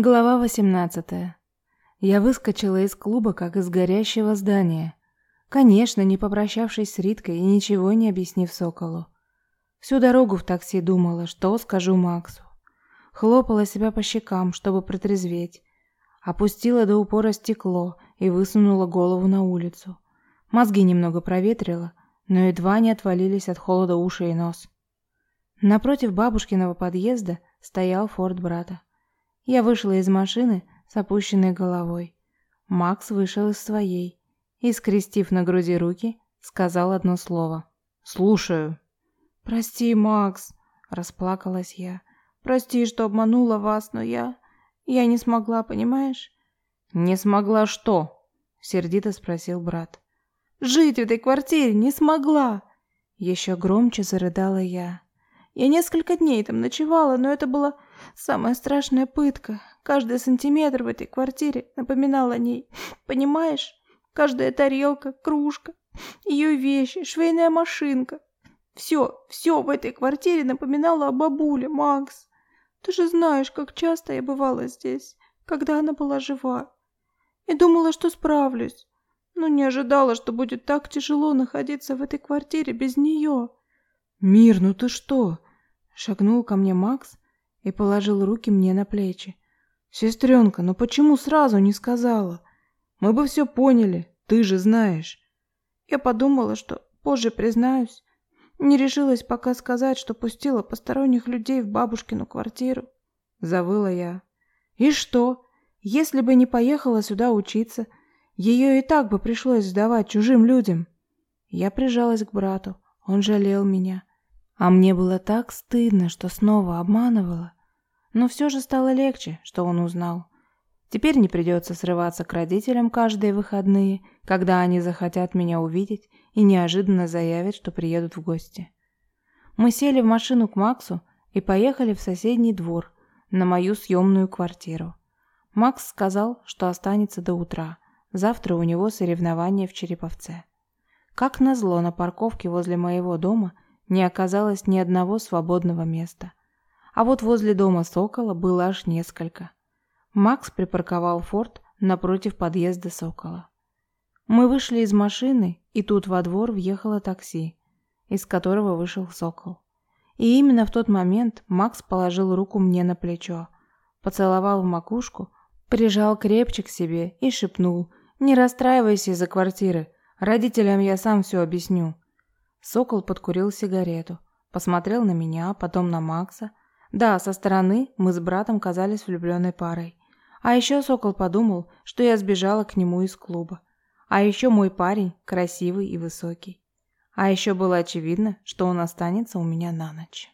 Глава 18. Я выскочила из клуба, как из горящего здания. Конечно, не попрощавшись с Риткой и ничего не объяснив Соколу. Всю дорогу в такси думала, что скажу Максу. Хлопала себя по щекам, чтобы протрезветь. Опустила до упора стекло и высунула голову на улицу. Мозги немного проветрила, но едва не отвалились от холода уши и нос. Напротив бабушкиного подъезда стоял форт брата. Я вышла из машины с опущенной головой. Макс вышел из своей и, скрестив на груди руки, сказал одно слово. «Слушаю». «Прости, Макс», — расплакалась я. «Прости, что обманула вас, но я... Я не смогла, понимаешь?» «Не смогла что?» — сердито спросил брат. «Жить в этой квартире не смогла!» Еще громче зарыдала я. Я несколько дней там ночевала, но это была Самая страшная пытка. Каждый сантиметр в этой квартире напоминал о ней. Понимаешь? Каждая тарелка, кружка, ее вещи, швейная машинка. Все, все в этой квартире напоминало о бабуле, Макс. Ты же знаешь, как часто я бывала здесь, когда она была жива. И думала, что справлюсь. Но не ожидала, что будет так тяжело находиться в этой квартире без нее. «Мир, ну ты что?» Шагнул ко мне Макс и положил руки мне на плечи. «Сестренка, ну почему сразу не сказала? Мы бы все поняли, ты же знаешь». Я подумала, что позже признаюсь. Не решилась пока сказать, что пустила посторонних людей в бабушкину квартиру. Завыла я. И что? Если бы не поехала сюда учиться, ее и так бы пришлось сдавать чужим людям. Я прижалась к брату. Он жалел меня. А мне было так стыдно, что снова обманывала. Но все же стало легче, что он узнал. Теперь не придется срываться к родителям каждые выходные, когда они захотят меня увидеть и неожиданно заявят, что приедут в гости. Мы сели в машину к Максу и поехали в соседний двор, на мою съемную квартиру. Макс сказал, что останется до утра. Завтра у него соревнования в Череповце. Как назло, на парковке возле моего дома не оказалось ни одного свободного места. А вот возле дома Сокола было аж несколько. Макс припарковал форт напротив подъезда Сокола. Мы вышли из машины, и тут во двор въехало такси, из которого вышел Сокол. И именно в тот момент Макс положил руку мне на плечо, поцеловал в макушку, прижал крепче к себе и шепнул «Не расстраивайся из-за квартиры, родителям я сам все объясню». Сокол подкурил сигарету, посмотрел на меня, потом на Макса, да, со стороны мы с братом казались влюбленной парой. А еще Сокол подумал, что я сбежала к нему из клуба. А еще мой парень красивый и высокий. А еще было очевидно, что он останется у меня на ночь.